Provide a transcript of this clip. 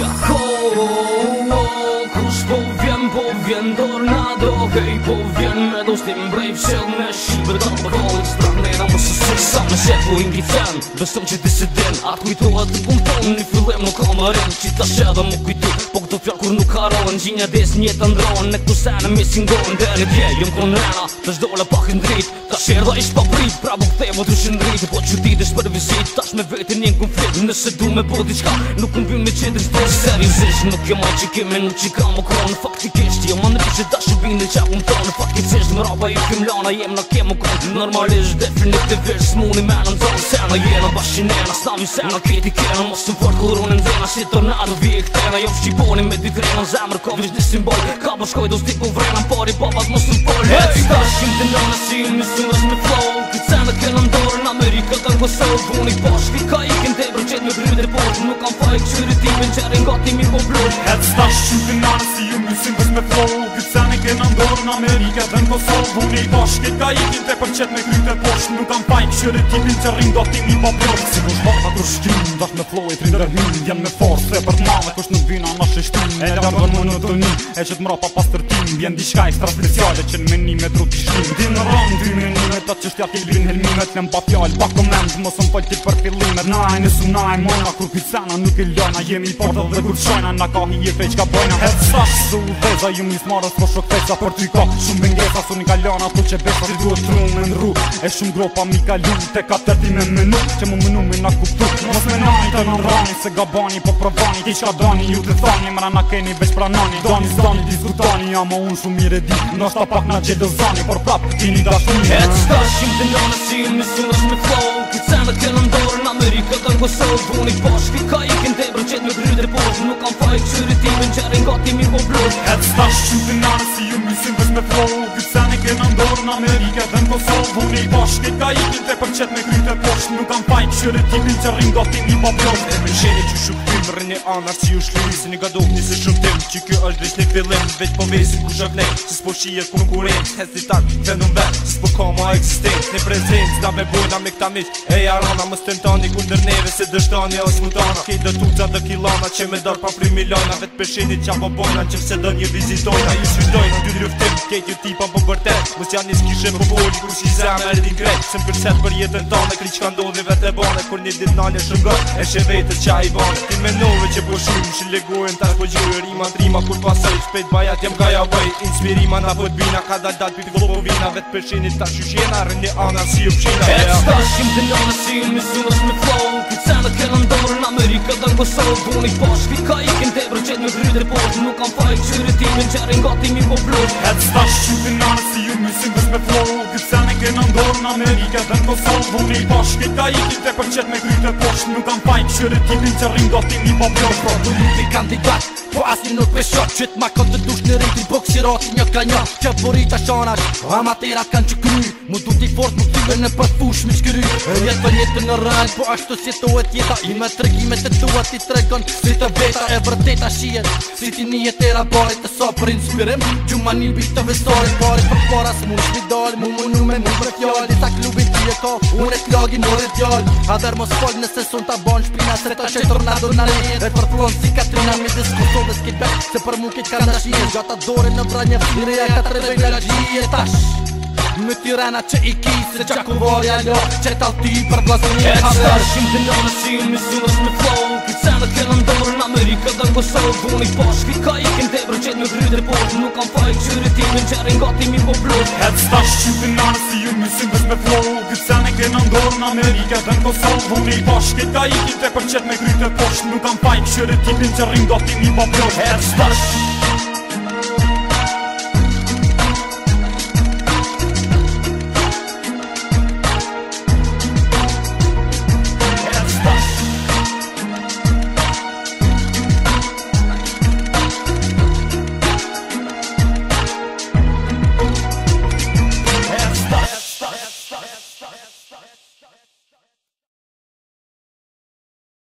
Ja ho, ho Kurz powiem, powiem tornado Hej, powiem, medą z tym brave Silne siły, to kolestra sa më shet po i ngritën Besëm që disiden atë kujtoha të ton, Në fillem nuk ka më rinë që ta më kujtu Po këto fjallë kur nuk haron Gjini a desë njëtë Në këtu sene me singonë Dhe në dje jëmë rena Të shdole pak i ndritë Ta shërë dhe ish pa pritë Pra bu këthe më të shënë rritë Po që ditë është për vizit, Ta shme vetin një në konflitë Nëse du me po diqka Nuk më vim me qëndrës për Se nuk jë jo ma që kime Nuk që ka jo më kronë Fak që kishtë jë Ta shë bine që apë më tonë Fak që që që që që që që që që që që smuni me në ndonë sena Jena bashkinena, sna mi sena Kiti kena, mos në fort kërunin dhena Si tornado vje këtena Jo fshqiponi me dy krena Në zemër ka vish një simbol Ka po shkoj do s'dik u vrena Në të ta shim të me flow Këtë cendë këna ndorë Në Amerikë të në kësot Unik bashkit po dorë në Amerikë dhe në Kosovë Unë i bashkit ka ikin të përqet me krytë e Nuk kam pajk qërë e tipin që rrindo ati mi po plëmë Si kush bata të shkrim, dhash me flow e trinder hymë Jem me forë, se për të madhe kush nuk vina në shtim E da bërë më në dëni E që të mra pa pas tërtim Vjen di shka ekstra speciale që në meni me tru të shtim Din në rëm dy minimet Ta që shtja t'i lbin helmimet Nëm pa fjall, pa komend Mos më fëll t'i për fillimet Na e nësu na e mona Kru pisana nuk e ljona Jemi porta dhe kur shojna Na ka hi e fej qka bojna E të sash Su u veza ju mis marës Po shok fejsa për t'i ka Shumë bëngesa Su një kalona Tu që besa po Ti zemra na keni veç pranoni Doni, doni, diskutoni, ja ma unë shumë i redi Në është ta pak na gjedë zani, por prap të tini da shumë E cëta shimë të njone si në mësullës me flow Këtë cëmë të kënë ndorë në Amerikë të në Kosovë Buni posh, fi ka ikin të ebrë qëtë me bryrë dhe posh Nuk kam fajë qëri ti me në gjerë nga ti po blosh E cëta shimë të njone si në mësullës me flow Këtë cëmë të kënë kena ndorë në Amerike dhe në Kosovë Unë i bashkë ka ikin dhe përqet me krytë e poshtë Nuk kam pajt qërë e tipin që rrim gotin i poplosht E me shenje që shuktim rrë e anar që u shlujë Se një ga një se shuktim që kjo është dhe një fillim Veq po vesin ku shëvnej që s'po shi e konkurent Hezdi tak dhe në mbe që s'po koma eksistent Në prezent s'na me bujna me këta miq e jarana Më stentani se tuca me pa Vet do një dy ju tipa po bërtet Kus janë një s'kishim po bolj, kus i zemë e din grejt Se mpërset për jetën ta me kri që ka ndodhje vete bane Kur një dit nalë e shëngat e që vetës qa i bane Ti me nove që po shumë që legojnë ta po gjojnë Rima të rima kur pasaj, shpejt bajat jem ka ja bëj Inspirima na vët bina, ka dal dal piti vëllo po vina Vet për shini ta që shjena, ana si u qina E të stashim të nga nësirë, me zunës me flow Këtë cenë të kërë ndorë, në Amerika të në Kosovë Bu një ka ikin të e qëtë me vrydë e bërë Nuk kam faj Kullin që rin gati mi po blot Hec sta shqipin nane si ju mësim vës me flow Gjit sene ke në ndorë në Amerika dhe në Kosovë Vukri pash ka i kite për qet me kryte posht Nuk kam pajk shire tipin që rin gati mi po blot Pro du nuk i kandidat Po asin nuk për shot Qit ma kon të dush në rejtu Bok si roti një ka një Qe për i ta shanash Po amatera kan që kryr Mu du ti fort mu tyve në për fush mi shkry E jet për jetë në rrën Po ashtu si to e tjeta I me tregime të tua ti tregon Si të beta e vërteta shien Si ti një e tera bajt e sot sto për inspirim Gju ma një bitë të vestore Pare për para s'mu shmi dalë Mu mu një me mu për fjallë Disa klubi ti e ka Unë e t'lagi A dherë mos fallë nëse sun t'a banë Shpina sre ta që e tornado në lejë E për flon si katrina Mi diskuto dhe Se për mu kitë kanë dashi Gjata dore në vra një fire E ka të rebej nga gjie tash Më tirana që i ki se qa ku vorja lo t'al ti për blazë një hasë E qëta shim të në nësi, më zinës me flow Këtë cenë të kënë ndonë në i qëtë nuk rrë dhe poshë Nuk kam fajtë që rrë t'i nëmë që rrën gati mi po plotë Hedë sta shqipin në arë si ju në mësim dhe me flow Gëtë sen e kërë në ndorë në Amerika dhe në Kosovë Vërë i bashkë këtë ka i kitë e për qëtë me kry të poshë Nuk kam fajtë që rrë t'i nëmë që rrën gati mi po plotë Hedë sta shqipin në si ju mësim dhe me flow